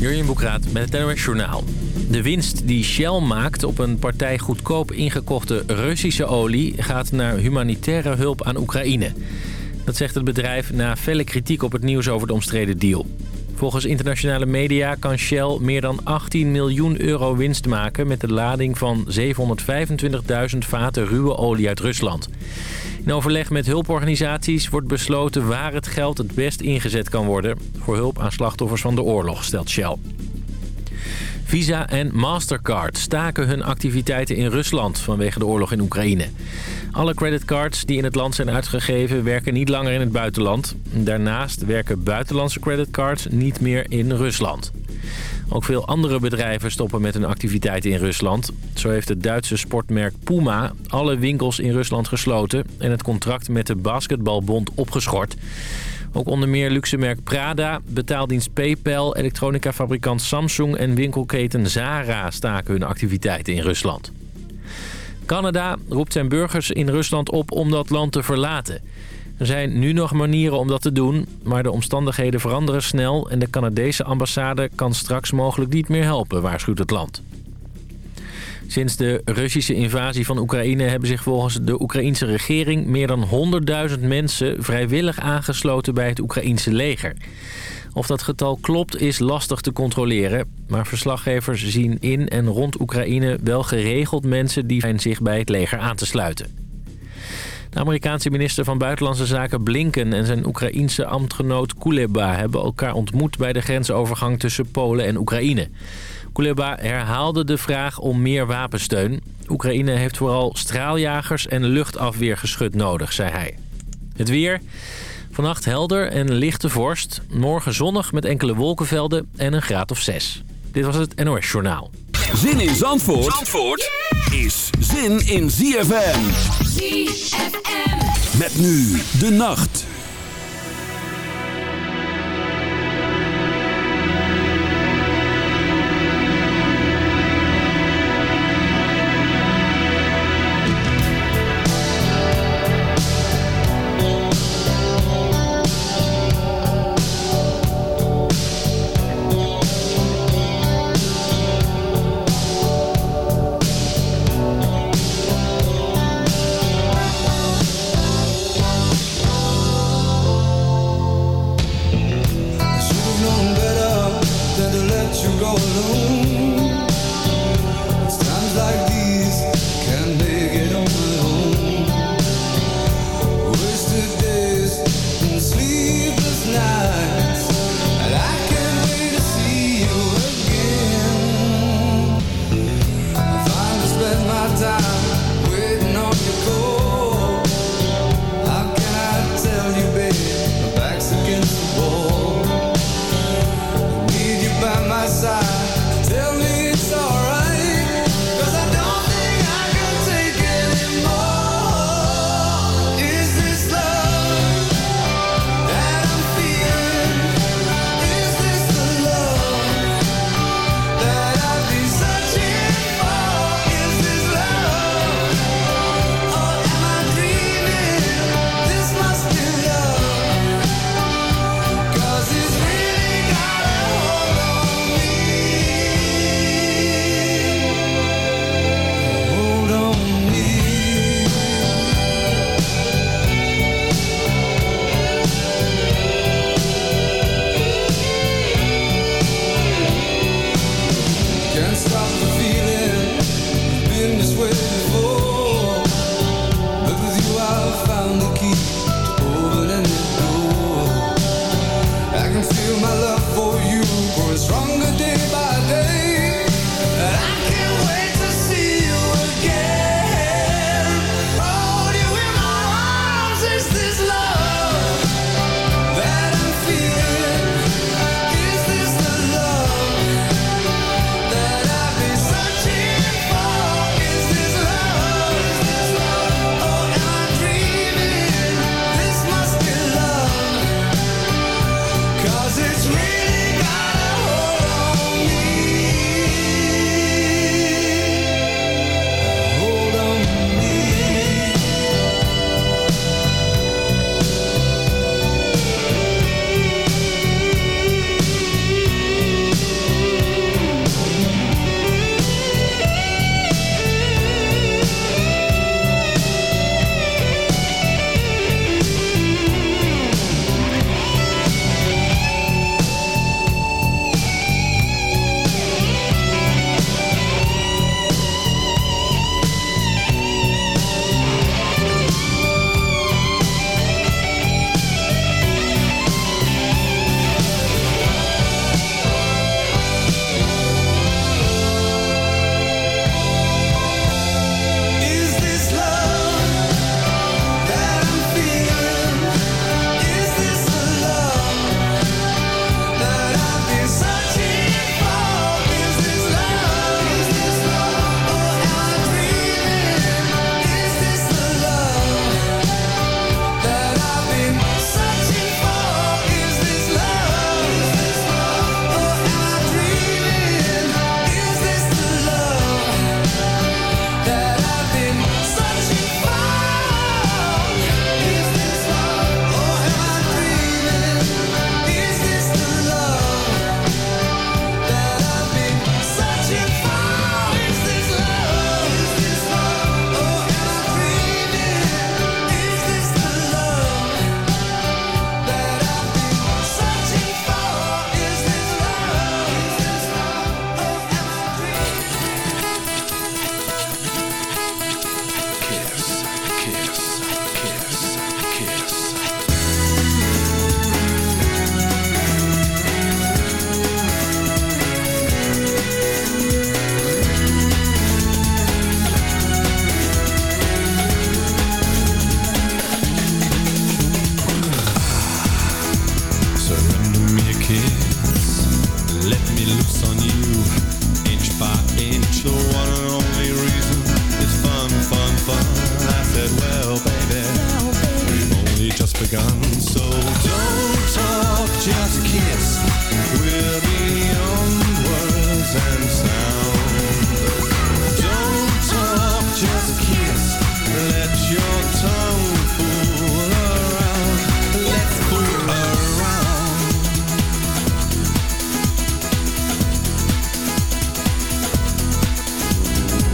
Jurjen Boekraat met het NOS Journaal. De winst die Shell maakt op een partij goedkoop ingekochte Russische olie... gaat naar humanitaire hulp aan Oekraïne. Dat zegt het bedrijf na felle kritiek op het nieuws over de omstreden deal. Volgens internationale media kan Shell meer dan 18 miljoen euro winst maken... met de lading van 725.000 vaten ruwe olie uit Rusland. In overleg met hulporganisaties wordt besloten waar het geld het best ingezet kan worden... voor hulp aan slachtoffers van de oorlog, stelt Shell. Visa en Mastercard staken hun activiteiten in Rusland vanwege de oorlog in Oekraïne. Alle creditcards die in het land zijn uitgegeven werken niet langer in het buitenland. Daarnaast werken buitenlandse creditcards niet meer in Rusland. Ook veel andere bedrijven stoppen met hun activiteiten in Rusland. Zo heeft het Duitse sportmerk Puma alle winkels in Rusland gesloten... en het contract met de basketbalbond opgeschort. Ook onder meer luxemerk Prada, betaaldienst PayPal, elektronicafabrikant Samsung en winkelketen Zara staken hun activiteiten in Rusland. Canada roept zijn burgers in Rusland op om dat land te verlaten. Er zijn nu nog manieren om dat te doen, maar de omstandigheden veranderen snel... en de Canadese ambassade kan straks mogelijk niet meer helpen, waarschuwt het land. Sinds de Russische invasie van Oekraïne hebben zich volgens de Oekraïense regering... meer dan 100.000 mensen vrijwillig aangesloten bij het Oekraïense leger. Of dat getal klopt is lastig te controleren. Maar verslaggevers zien in en rond Oekraïne wel geregeld mensen... die zijn zich bij het leger aan te sluiten. De Amerikaanse minister van Buitenlandse Zaken Blinken en zijn Oekraïense ambtgenoot Kuleba hebben elkaar ontmoet bij de grensovergang tussen Polen en Oekraïne. Kuleba herhaalde de vraag om meer wapensteun. Oekraïne heeft vooral straaljagers en luchtafweergeschut nodig, zei hij. Het weer. Vannacht helder en lichte vorst. Morgen zonnig met enkele wolkenvelden en een graad of 6. Dit was het NOS Journaal. Zin in Zandvoort, Zandvoort is zin in ZFM. Met nu de nacht.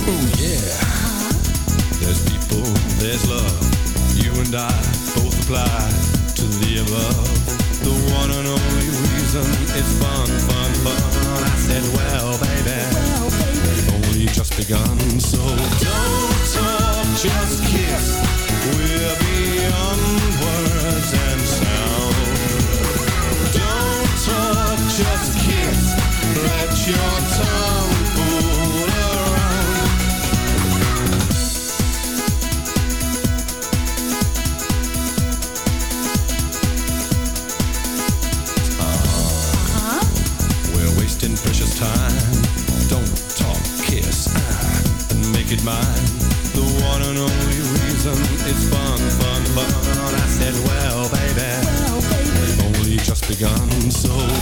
Oh yeah. There's people, there's love. You and I both apply to the above. The one and only reason fun, fun, fun. I said, well, baby, we've only just begun. So don't talk, just kiss. We're beyond words and sound. Don't talk, just kiss. Let your tongue begun so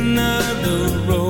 Another road.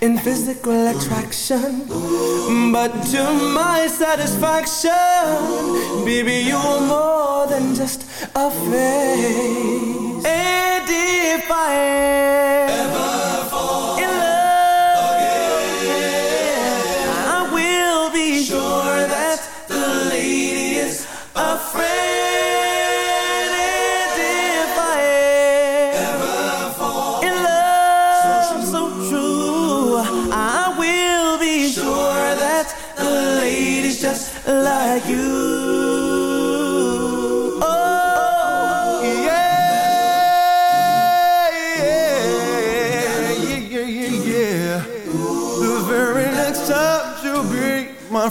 in physical attraction. But to my satisfaction, baby, you are more than just a face. And ever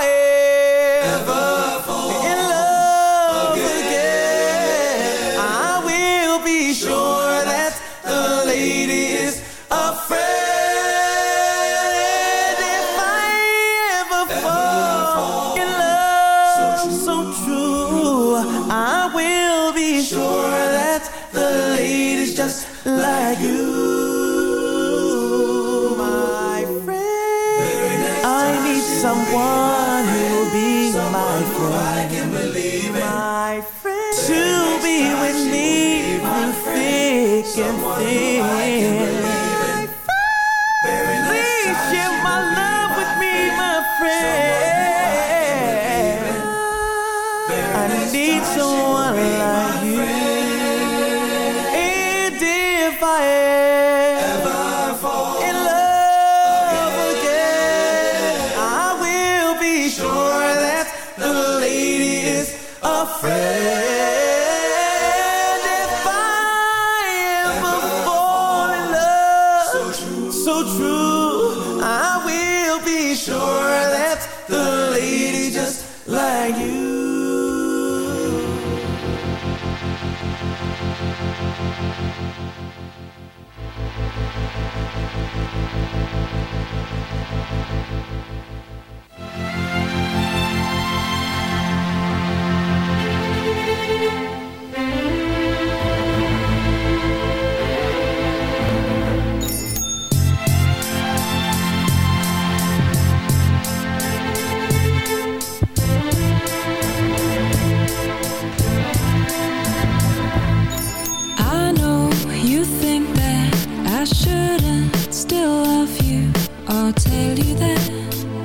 caer. be there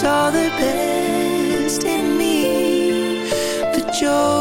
saw the best in me, the Joker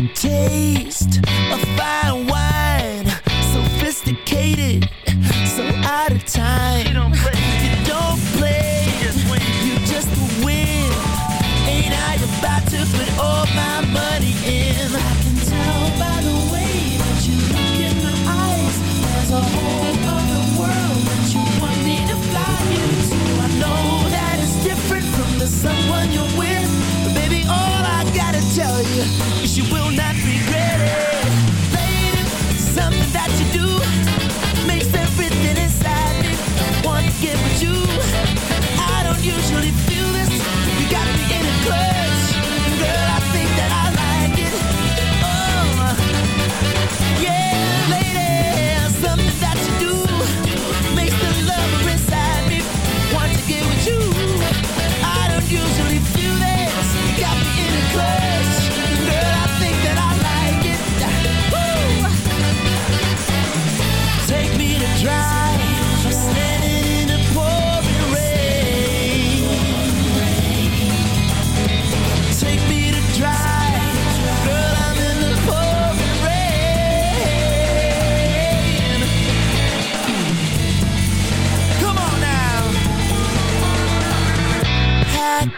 good taste of fine wine, sophisticated, so out of time. You don't play, you, don't play. you just win. You just win. Ain't I about to put all my money in? I can tell by the way that you look in my eyes. There's a whole other world that you want me to fly into. I know that it's different from the someone you're with, but baby, all I gotta tell you.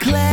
glad.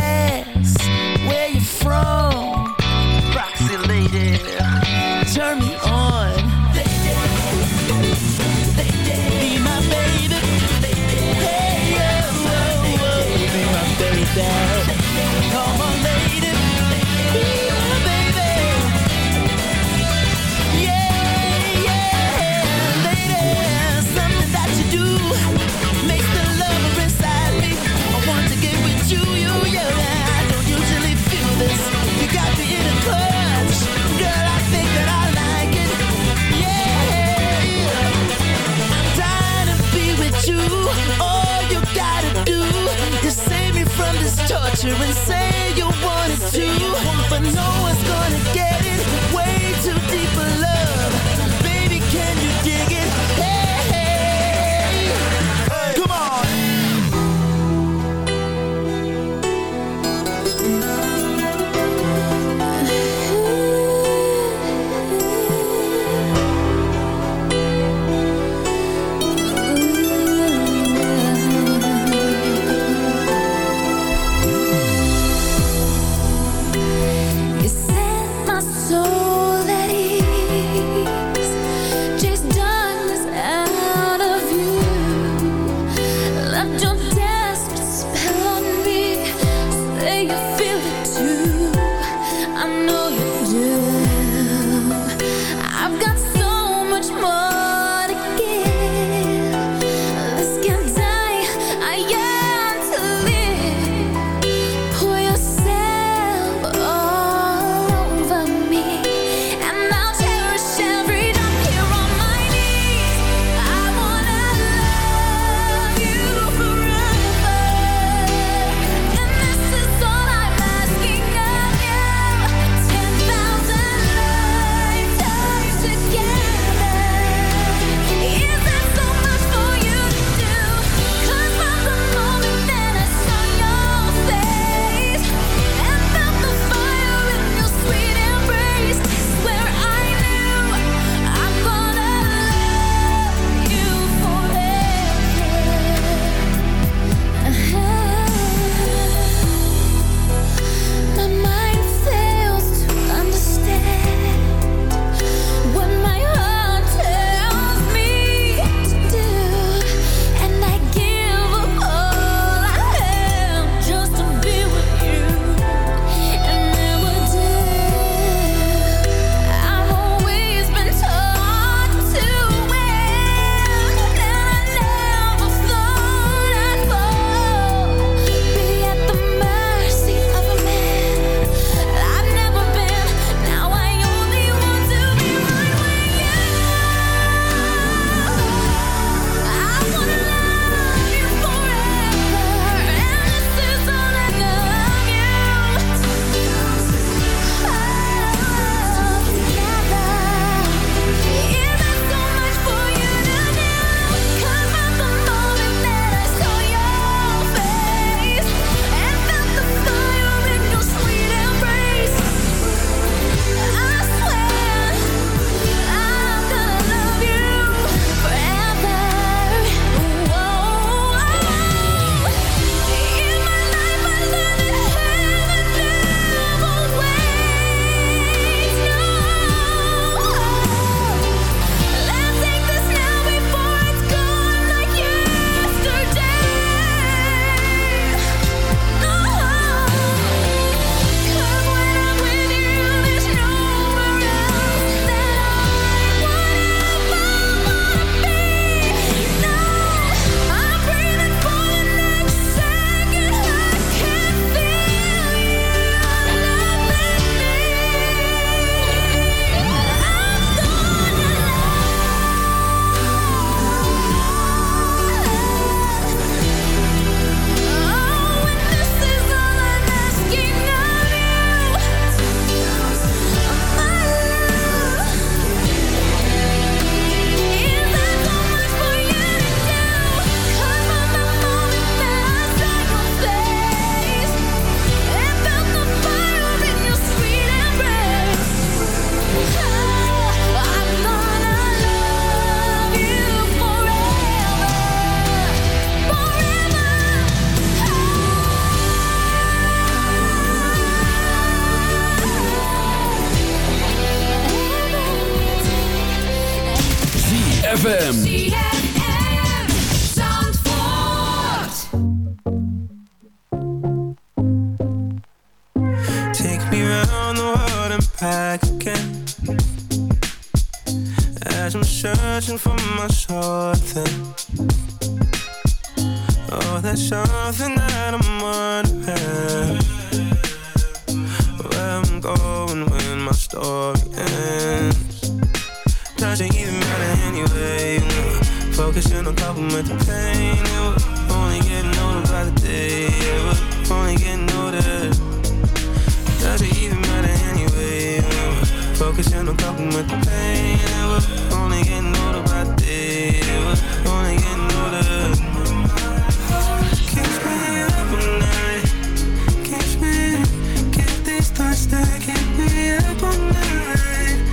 Me up all night.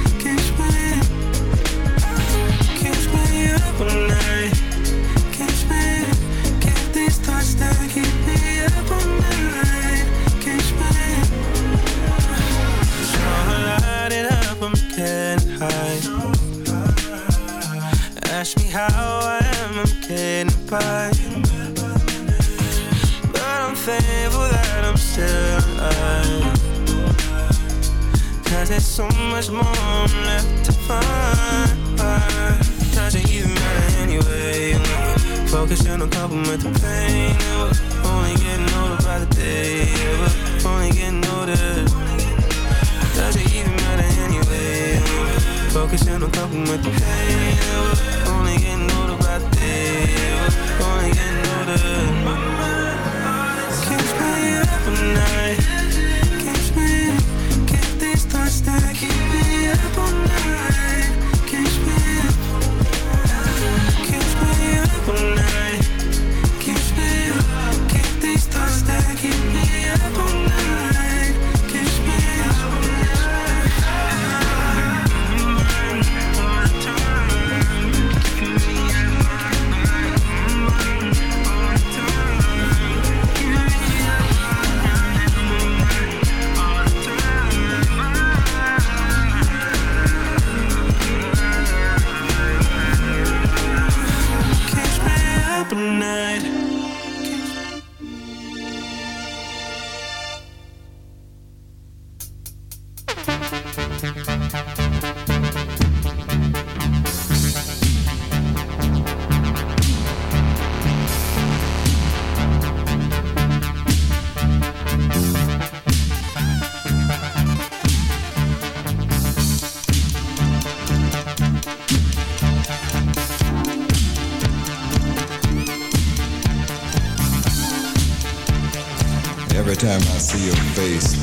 Face,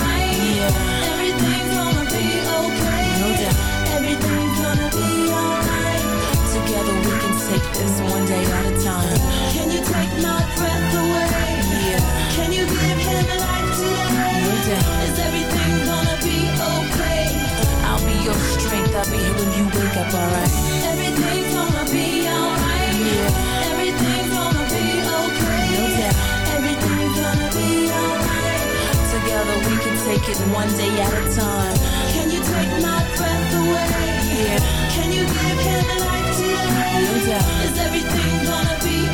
I'll be here when you wake up, alright? Everything's gonna be alright. Yeah. Everything's gonna be okay. No doubt. Everything's gonna be alright. Together we can take it one day at a time. Can you take my breath away? Yeah. Can you give him life today? No doubt. Is everything gonna be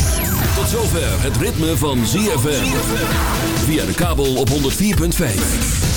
Tot zover het ritme van ZFM. Via de kabel op 104.5.